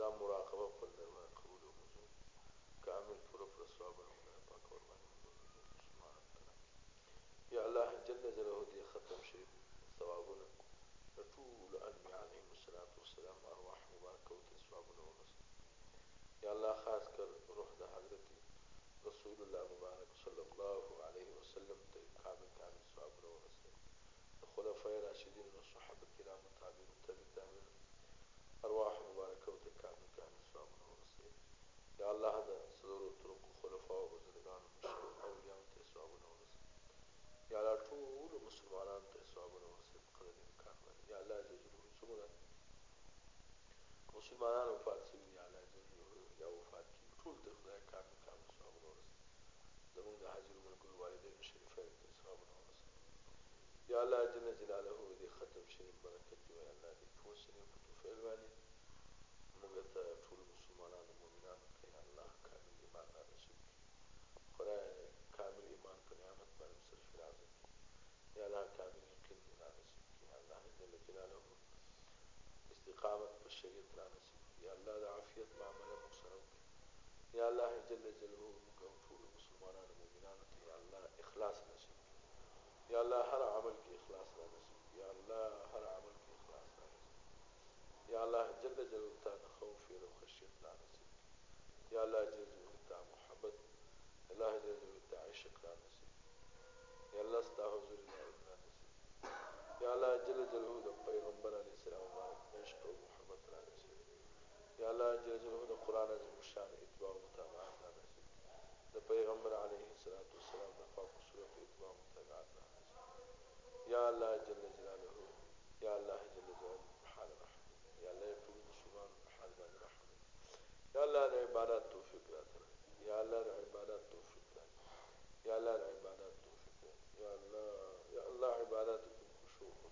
دا مراقبه خپل دربار قبول وګرځي کامل پوره پر ثوابونه خدای پاک قربان یا الله جل جلاله دې ختم شریف ثوابونه. ټول انبیاء علیهم الصلاۃ والسلام ارواح مبارکه ته ثوابونه ورسي یا الله خاص کر روح د حضرت رسول الله مبارک صلی الله علیه وسلم ته کامل کامل ثوابونه ورسي خلفای راشدین أو صحابه کرام تابعین تابعین ارواح یا الله ټول مسلمانانو ته ثوابونه ورسي په قدر امکان باندې یا الله جل جلاله څومره مسلمانانو وفات شوي یا الله جل جلاله یا وفات کی ټول ته خدای کامل کامل ثوابونه ورسي زمونږ د حاضر ملګرو والدین شریفین ته ثوابونه ورسي یا الله جل جلاله دې ختم شریف برکت دی یا الله دې شریف په توفیل باندې موږ ته ټول یا الله کامل یقین را نصیب کړي یا الله جل جلالة شریعت را نصیب کړي یا الله د عافیت معاملې موږ سره وکړي یا الله جل جلاله موږ ټول مسلمانانو مؤمنانو ته یا الله إخلاص نصیب کړي یا الله هر عمل کې إخلاص را نصیب یا الله هر عمل کې إخلاص را نصیب یا الله جل جلاله ته خوف أو خشیت را نصیب یا الله جل جلاله محبت. الله جل جلاله عشق را نصیب Yeah, I love it.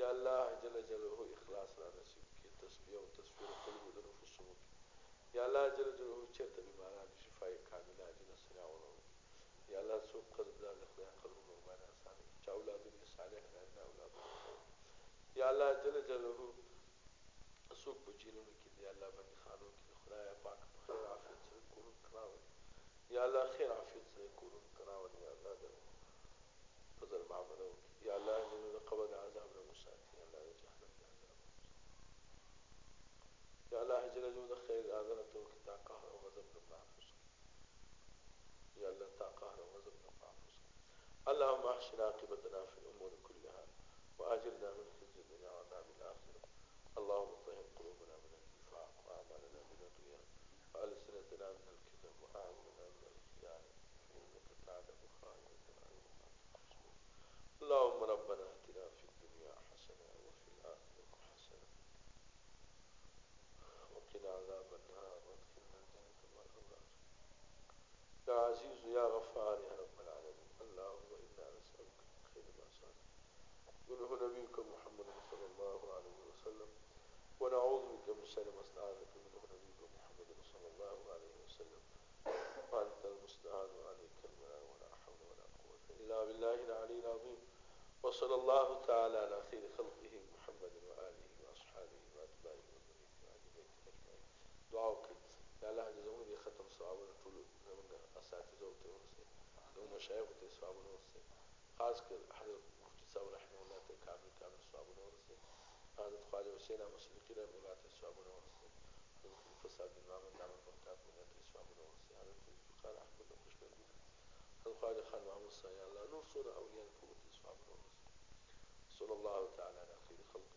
یا الله جل جلاله اخلاص را نصیب کړي تسبیح او تصویر قلوب د نفوسونو یا الله جل جلاله چرته بیماران شفای کامله عاجله سریع ورو یا الله څوک قرضدار د خدای قلبونه باندې آسان چا اولادونه صالح نه اولاد یا الله جل جلاله په جیلونو کې دی الله باندې خانو کې خدای پاک په خیر عافیت سره کورون کراوي یا الله خیر عافیت سره کورون کراوي یا الله فضل معاملو یا الله یا الله غضب نه محفوظ اللهم احسن عاقبتنا في الأمور كلها واجرنا من خزي الدنيا وعذاب الآخرة. اللهم طهر قلوبنا من النفاق وأعمالنا من الرياء وألسنتنا من الكذب واعيننا يا عزيز يا غفار يا رب العالمين. اللهم إنا نسألك خير ما سالك منه نبيك محمد صلى الله عليه وسلم ونعوذ بك من شر ما استعاذك منه نبيك محمد صلى الله عليه وسلم. وأنت المستعان وعليك المنان ولا حول ولا قوة إلا بالله العلي العظيم. وصلى الله تعالى على خير خلقه محمد وآله وأصحابه وأتباعه وذريته وأهل بيته أجمعين. دعاء يا الله جزاهم ختم أساتذة وتورسي زمن مشايخ وتسواب ورسي خاص كر حضرت مفتي صاحب رحمه الله كامل كامل صحاب ورسي حضرت خواجه حسين مسلقي رحمه الله تسواب ورسي حضرت الفساد بن محمد نعم البركات من تسواب ورسي حضرت الفقار أحمد القشبر حضرت خواجه خان محمد صلى الله نور صورة أولياء الفوت تسواب ورسي صلى الله تعالى على خير خلقه